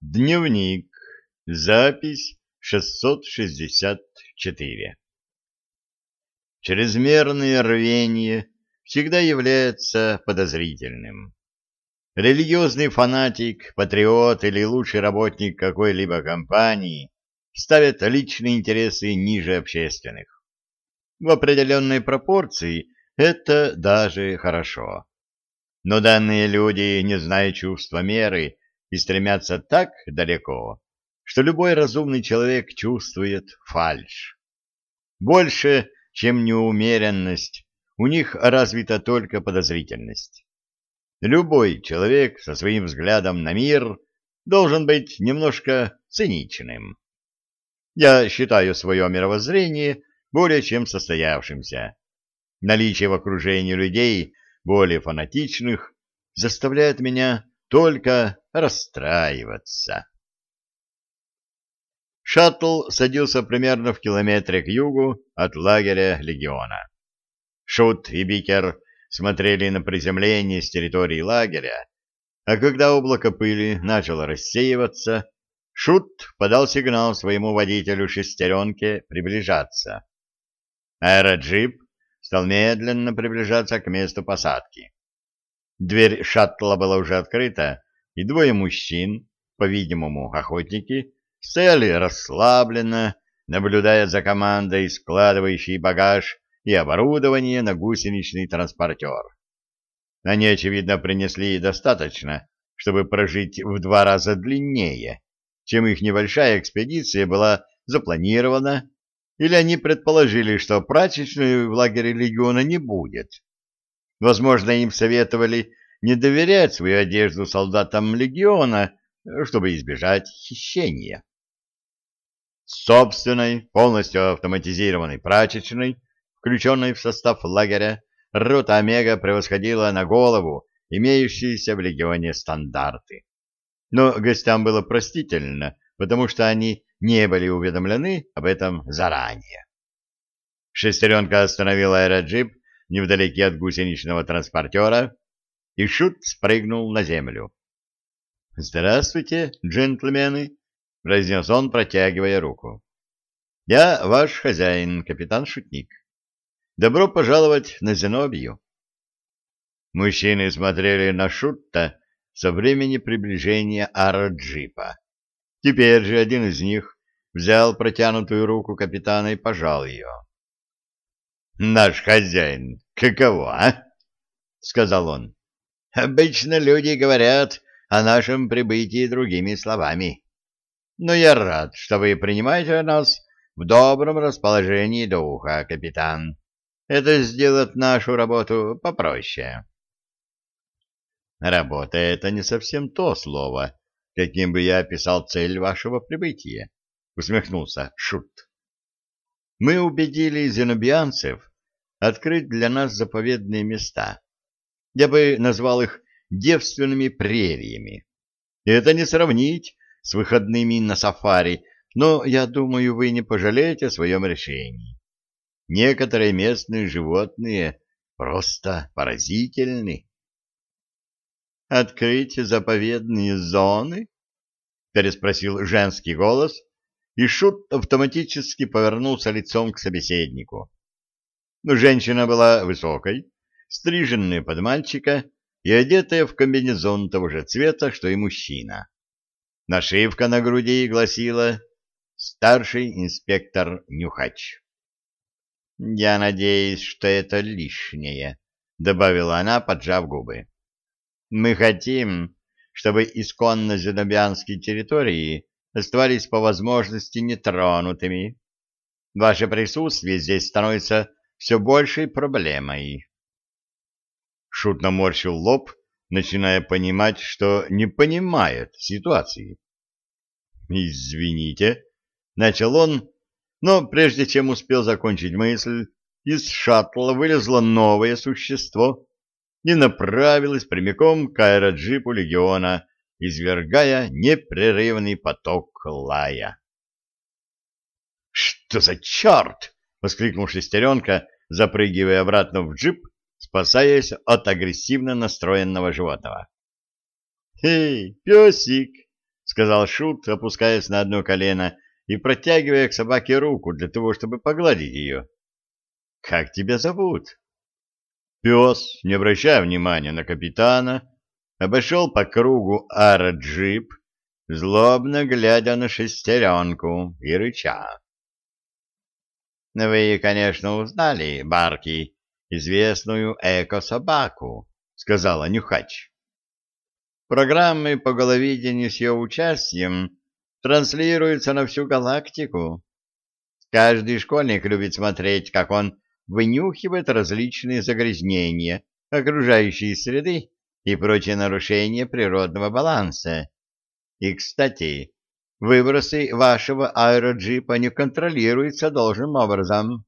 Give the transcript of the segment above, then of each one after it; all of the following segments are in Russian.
Дневник. Запись 664. Чрезмерное рвение всегда является подозрительным. Религиозный фанатик, патриот или лучший работник какой-либо компании ставят личные интересы ниже общественных. В определенной пропорции это даже хорошо. Но данные люди, не зная чувства меры, и стремятся так далеко, что любой разумный человек чувствует фальшь. Больше, чем неумеренность, у них развита только подозрительность. Любой человек со своим взглядом на мир должен быть немножко циничным. Я считаю свое мировоззрение более чем состоявшимся. Наличие в окружении людей более фанатичных заставляет меня только расстраиваться. Шаттл садился примерно в километре к югу от лагеря легиона. Шут и Бикер смотрели на приземление с территории лагеря, а когда облако пыли начало рассеиваться, Шут подал сигнал своему водителю шестеренке приближаться. Аэроджип стал медленно приближаться к месту посадки. Дверь шаттла была уже открыта, и двое мужчин, по-видимому, охотники, стояли расслабленно, наблюдая за командой, складывающей багаж и оборудование на гусеничный транспортер. Они, очевидно, принесли достаточно, чтобы прожить в два раза длиннее, чем их небольшая экспедиция была запланирована, или они предположили, что прачечной в лагере легиона не будет. Возможно, им советовали не доверять свою одежду солдатам легиона, чтобы избежать хищения. Собственной, полностью автоматизированной прачечной, включенной в состав лагеря, рота Омега превосходила на голову имеющиеся в легионе стандарты. Но гостям было простительно, потому что они не были уведомлены об этом заранее. Шестеренка остановила аэроджип невдалеке от гусеничного транспортера, и Шут спрыгнул на землю. — Здравствуйте, джентльмены, — произнес он, протягивая руку. — Я ваш хозяин, капитан Шутник. Добро пожаловать на Зенобию. Мужчины смотрели на Шутта со времени приближения аэроджипа. Теперь же один из них взял протянутую руку капитана и пожал ее. — Наш хозяин, каково, а? — сказал он. — Обычно люди говорят о нашем прибытии другими словами. Но я рад, что вы принимаете нас в добром расположении духа, капитан. Это сделает нашу работу попроще. Работа — это не совсем то слово, каким бы я описал цель вашего прибытия, — усмехнулся Шут. Мы убедили зенобианцев открыть для нас заповедные места. Я бы назвал их девственными прериями. Это не сравнить с выходными на сафари, но я думаю, вы не пожалеете о своем решении. Некоторые местные животные просто поразительны. «Открыть заповедные зоны?» — переспросил женский голос, и Шут автоматически повернулся лицом к собеседнику. Женщина была высокой, стриженная под мальчика и одетая в комбинезон того же цвета, что и мужчина. Нашивка на груди гласила «Старший инспектор Нюхач». «Я надеюсь, что это лишнее», — добавила она, поджав губы. «Мы хотим, чтобы исконно зенобианские территории оставались по возможности нетронутыми. Ваше присутствие здесь становится все большей проблемой. Шут наморщил лоб, начиная понимать, что не понимает ситуации. «Извините», — начал он, но прежде чем успел закончить мысль, из шаттла вылезло новое существо и направилось прямиком к аэроджипу легиона, извергая непрерывный поток лая. «Что за черт!» — воскликнул шестеренка, запрыгивая обратно в джип, спасаясь от агрессивно настроенного животного. «Эй, песик!» — сказал Шут, опускаясь на одно колено и протягивая к собаке руку для того, чтобы погладить ее. — Как тебя зовут? Пес, не обращая внимания на капитана, обошел по кругу аэроджип, злобно глядя на шестеренку и рыча. — Вы, конечно, узнали, Барки, известную эко-собаку, — сказала Нюхач. Программы по головидению с ее участием транслируются на всю галактику. Каждый школьник любит смотреть, как он вынюхивает различные загрязнения окружающей среды и прочие нарушения природного баланса. И, кстати, выбросы вашего аэроджипа не контролируются должным образом. —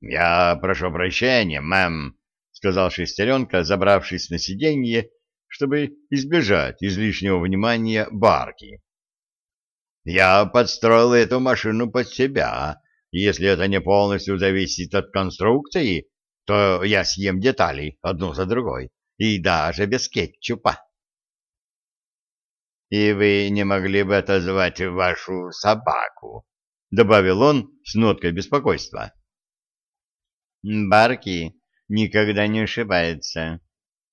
Я прошу прощения, мэм, — сказал шестеренка, забравшись на сиденье чтобы избежать излишнего внимания барки. Я подстроил эту машину под себя, если это не полностью зависит от конструкции, то я съем детали одну за другой, и даже без кетчупа. — И вы не могли бы отозвать вашу собаку? — добавил он с ноткой беспокойства. — Барки никогда не ошибается,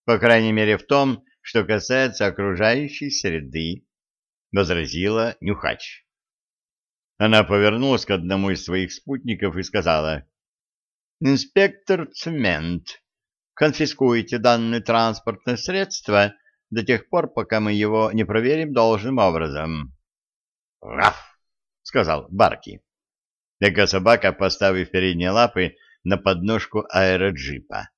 по крайней мере в том, что касается окружающей среды, — возразила Нюхач. Она повернулась к одному из своих спутников и сказала, — Инспектор Цемент, конфискуйте данное транспортное средство до тех пор, пока мы его не проверим должным образом. — Раф! — сказал Барки. Эко-собака, поставив передние лапы на подножку аэроджипа.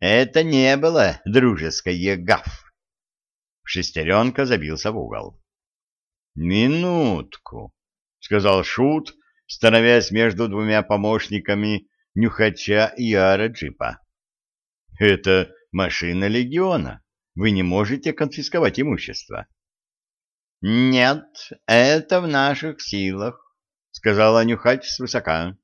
Это не было дружеское гав. Шестеренка забился в угол. «Минутку», — сказал Шут, становясь между двумя помощниками Нюхача и Ара Джипа. «Это машина легиона. Вы не можете конфисковать имущество». «Нет, это в наших силах», — сказала Нюхач свысока.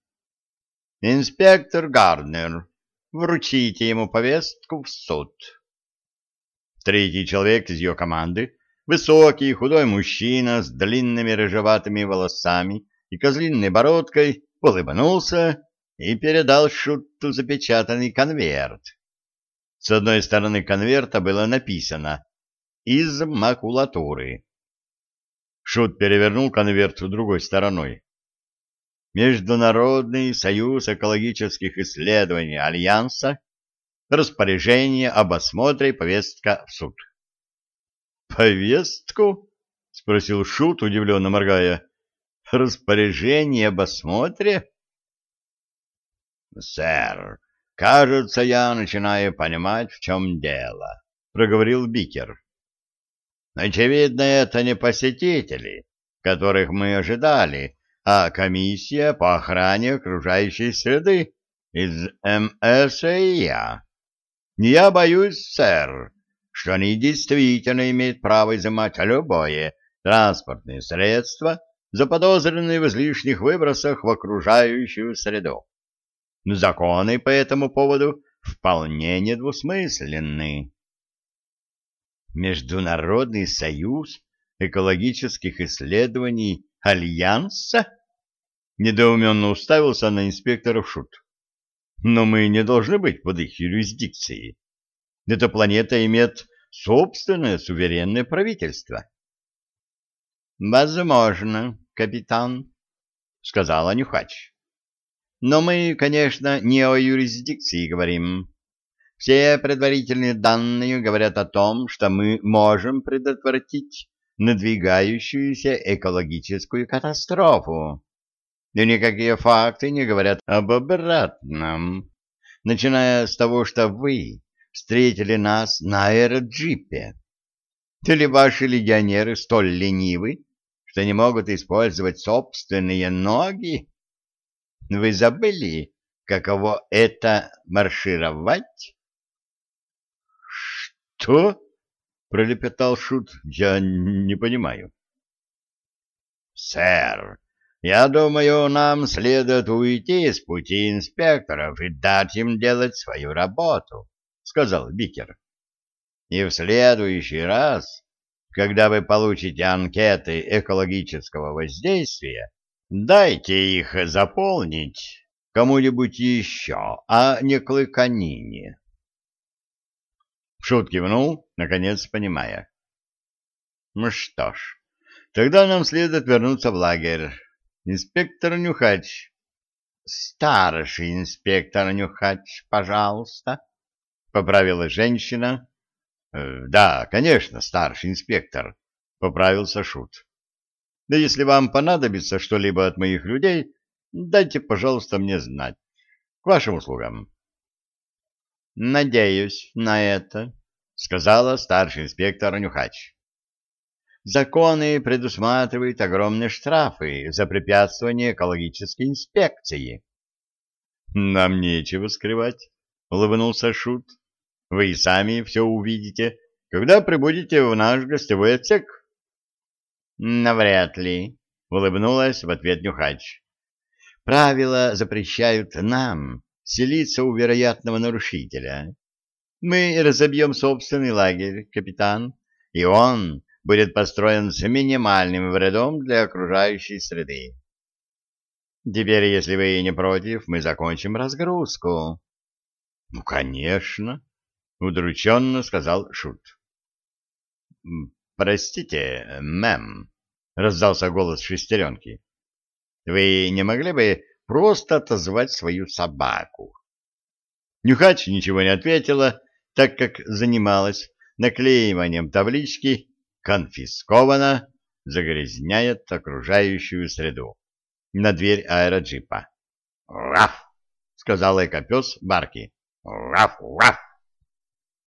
«Инспектор Гарднер, Вручите ему повестку в суд. Третий человек из ее команды, высокий худой мужчина с длинными рыжеватыми волосами и козлиной бородкой, улыбнулся и передал Шуту запечатанный конверт. С одной стороны конверта было написано «Из макулатуры». Шут перевернул конверт другой стороной. Международный союз экологических исследований Альянса, распоряжение об осмотре повестка в суд. «Повестку?» — спросил Шут, удивленно моргая. «Распоряжение об осмотре?» «Сэр, кажется, я начинаю понимать, в чем дело», — проговорил Бикер. «Очевидно, это не посетители, которых мы ожидали, а комиссия по охране окружающей среды из МСИА. Я боюсь, сэр, что они действительно имеют право изымать любое транспортное средство, заподозренное в излишних выбросах в окружающую среду. Законы по этому поводу вполне недвусмысленны. Международный союз экологических исследований Альянса? Недоуменно уставился на инспекторов Шут. Но мы не должны быть под их юрисдикцией. Эта планета имеет собственное суверенное правительство. «Возможно, капитан», — сказала Нюхач. «Но мы, конечно, не о юрисдикции говорим. Все предварительные данные говорят о том, что мы можем предотвратить надвигающуюся экологическую катастрофу. И никакие факты не говорят об обратном, начиная с того, что вы встретили нас на аэроджипе. Или ваши легионеры столь ленивы, что не могут использовать собственные ноги? Вы забыли, каково это маршировать? — Что? — пролепетал Шут. — Я не понимаю. — Сэр, я думаю, нам следует уйти с пути инспекторов и дать им делать свою работу, — сказал Бикер. — И в следующий раз когда вы получите анкеты экологического воздействия, дайте их заполнить кому-нибудь еще, а не клыканине. Шут кивнул, наконец понимая. Ну что ж, тогда нам следует вернуться в лагерь. Инспектор Нюхач. Старший инспектор Нюхач, пожалуйста, — поправила женщина. Э, — Да, конечно, старший инспектор, — поправился Шут. — Да если вам понадобится что-либо от моих людей, дайте, пожалуйста, мне знать. К вашим услугам. — Надеюсь на это, — сказала старший инспектор Нюхач. Законы предусматривают огромные штрафы за препятствование экологической инспекции. — Нам нечего скрывать, — улыбнулся Шут. — Вы и сами все увидите, когда прибудете в наш гостевой отсек. — Навряд ли, — улыбнулась в ответ Нюхач. — Правила запрещают нам селиться у вероятного нарушителя. Мы разобьем собственный лагерь, капитан, и он будет построен с минимальным вредом для окружающей среды. Теперь, если вы не против, мы закончим разгрузку. — Ну, конечно, — удрученно сказал Шут. — Простите, мэм, — раздался голос шестеренки. — Вы не могли бы просто отозвать свою собаку? Нюхач ничего не ответила, так как занималась наклеиванием таблички «Конфисковано», загрязняет окружающую среду на дверь аэроджипа. «Раф!» — сказал экопес Барки. «Раф! Раф!»